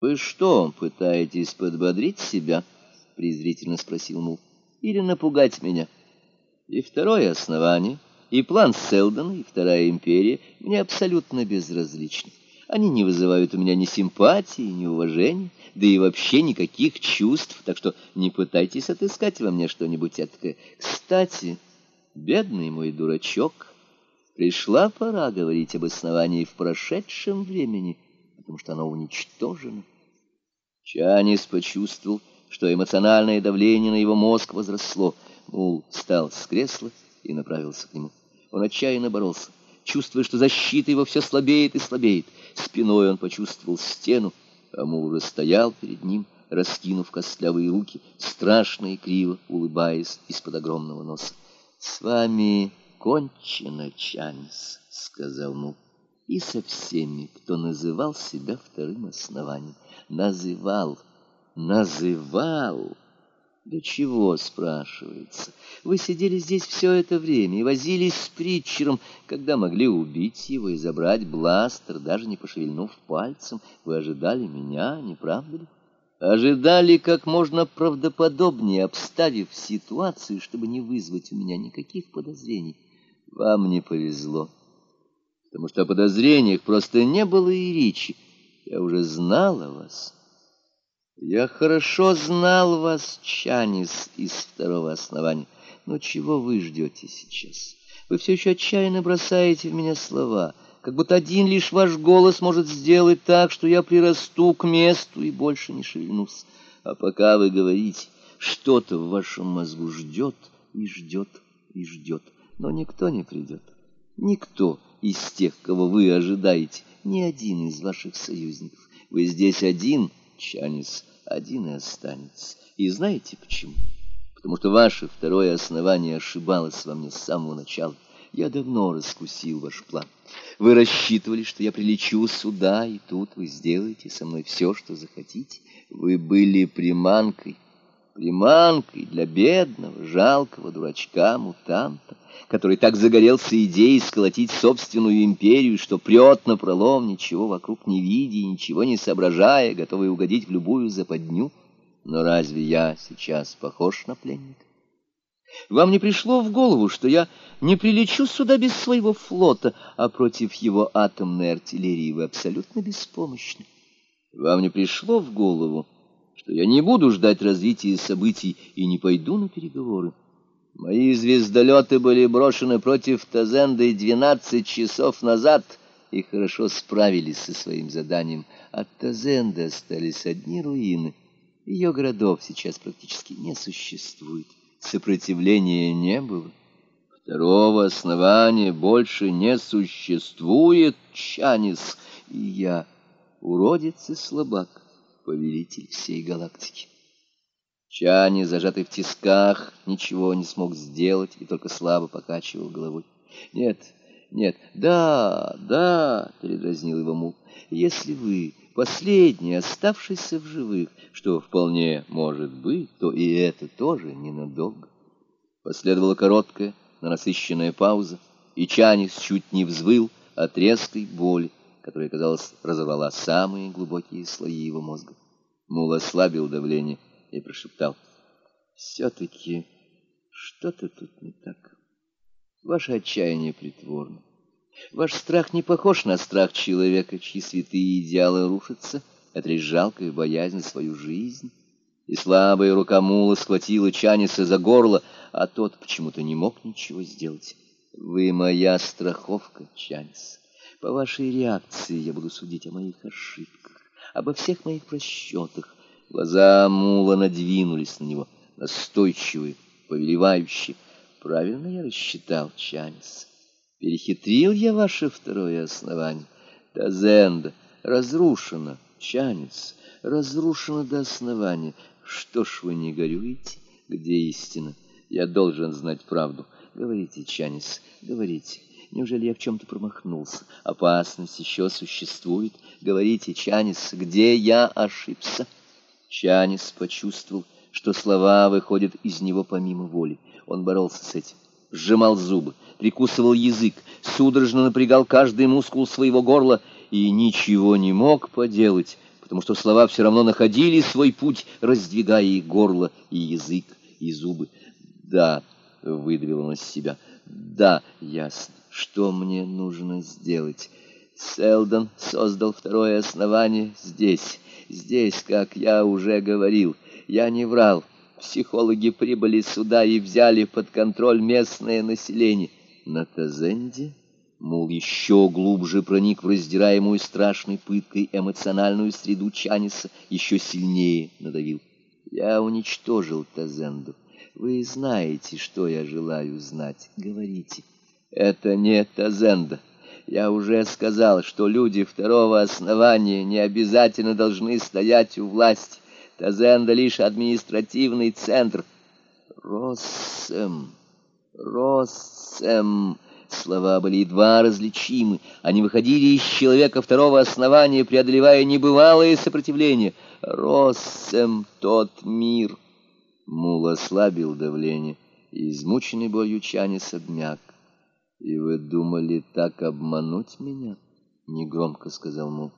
«Вы что, пытаетесь подбодрить себя?» — презрительно спросил Мул. «Или напугать меня?» «И второе основание, и план Селдона, и Вторая империя мне абсолютно безразличны. Они не вызывают у меня ни симпатии, ни уважения, да и вообще никаких чувств, так что не пытайтесь отыскать во мне что-нибудь эткое. Кстати, бедный мой дурачок, пришла пора говорить об основании в прошедшем времени» потому что оно уничтожено. Чанис почувствовал, что эмоциональное давление на его мозг возросло. Мул встал с кресла и направился к нему. Он отчаянно боролся, чувствуя, что защита его все слабеет и слабеет. Спиной он почувствовал стену, а Мул уже стоял перед ним, раскинув костлявые руки, страшно и криво улыбаясь из-под огромного носа. — С вами кончено, Чанис, — сказал Мул и со всеми, кто называл себя вторым основанием. Называл, называл. Для чего, спрашивается? Вы сидели здесь все это время и возились с Притчером, когда могли убить его и забрать бластер, даже не пошевельнув пальцем. Вы ожидали меня, не правда ли? Ожидали как можно правдоподобнее, обставив ситуацию, чтобы не вызвать у меня никаких подозрений. Вам не повезло потому что о подозрениях просто не было и речи. Я уже знал о вас. Я хорошо знал вас, Чанис, из второго основания. Но чего вы ждете сейчас? Вы все еще отчаянно бросаете в меня слова, как будто один лишь ваш голос может сделать так, что я прирасту к месту и больше не шевельнусь. А пока вы говорите, что-то в вашем мозгу ждет и ждет и ждет, но никто не придет. Никто из тех, кого вы ожидаете, ни один из ваших союзников. Вы здесь один, Чанис, один и останется. И знаете почему? Потому что ваше второе основание ошибалось во мне с самого начала. Я давно раскусил ваш план. Вы рассчитывали, что я прилечу сюда, и тут вы сделаете со мной все, что захотите. Вы были приманкой, приманкой для бедного, жалкого дурачка-мутанта который так загорелся идеей сколотить собственную империю, что прет на пролом, ничего вокруг не видя, ничего не соображая, готовый угодить в любую западню. Но разве я сейчас похож на пленника? Вам не пришло в голову, что я не прилечу сюда без своего флота, а против его атомной артиллерии вы абсолютно беспомощны? Вам не пришло в голову, что я не буду ждать развития событий и не пойду на переговоры? Мои звездолеты были брошены против Тазенды двенадцать часов назад и хорошо справились со своим заданием. От Тазенды остались одни руины. Ее городов сейчас практически не существует. Сопротивления не было. Второго основания больше не существует, Чанис, и я, уродец и слабак, повелитель всей галактики. Чани, зажатый в тисках, ничего не смог сделать и только слабо покачивал головой. «Нет, нет, да, да», — передразнил его Мул, — «если вы последний, оставшийся в живых, что вполне может быть, то и это тоже ненадолго». Последовала короткая, но насыщенная пауза, и Чанис чуть не взвыл от резкой боли, которая, казалось, разорвала самые глубокие слои его мозга. Мул ослабил давление — и прошептал. «Все-таки что-то тут не так. Ваше отчаяние притворно. Ваш страх не похож на страх человека, чьи святые идеалы рушатся, лишь жалкая боязнь свою жизнь». И слабая рука мула схватила Чаниса за горло, а тот почему-то не мог ничего сделать. «Вы моя страховка, Чанис. По вашей реакции я буду судить о моих ошибках, обо всех моих просчетах, Глаза мула надвинулись на него, настойчивые, повелевающие. Правильно я рассчитал, Чанис. Перехитрил я ваше второе основание. Тазенда разрушена, Чанис, разрушена до основания. Что ж вы не горюете? Где истина? Я должен знать правду. Говорите, Чанис, говорите. Неужели я в чем-то промахнулся? Опасность еще существует. Говорите, Чанис, где я ошибся?» Чанис почувствовал, что слова выходят из него помимо воли. Он боролся с этим, сжимал зубы, прикусывал язык, судорожно напрягал каждый мускул своего горла и ничего не мог поделать, потому что слова все равно находили свой путь, раздвигая и горло, и язык, и зубы. «Да», — выдавил он из себя, — «да, ясно, что мне нужно сделать». Селдон создал второе основание здесь, здесь, как я уже говорил. Я не врал. Психологи прибыли сюда и взяли под контроль местное население. На Тазенде Мул еще глубже проник в раздираемую страшной пыткой эмоциональную среду Чаниса, еще сильнее надавил. Я уничтожил Тазенду. Вы знаете, что я желаю знать. Говорите. Это не Тазенда. Я уже сказал, что люди второго основания не обязательно должны стоять у власти. Тазенда лишь административный центр. Россем, Россем... Слова были едва различимы. Они выходили из человека второго основания, преодолевая небывалое сопротивление. Россем тот мир. Мул ослабил давление, и измученный болью Чанис обмяк. «И вы думали так обмануть меня?» — негромко сказал Мул.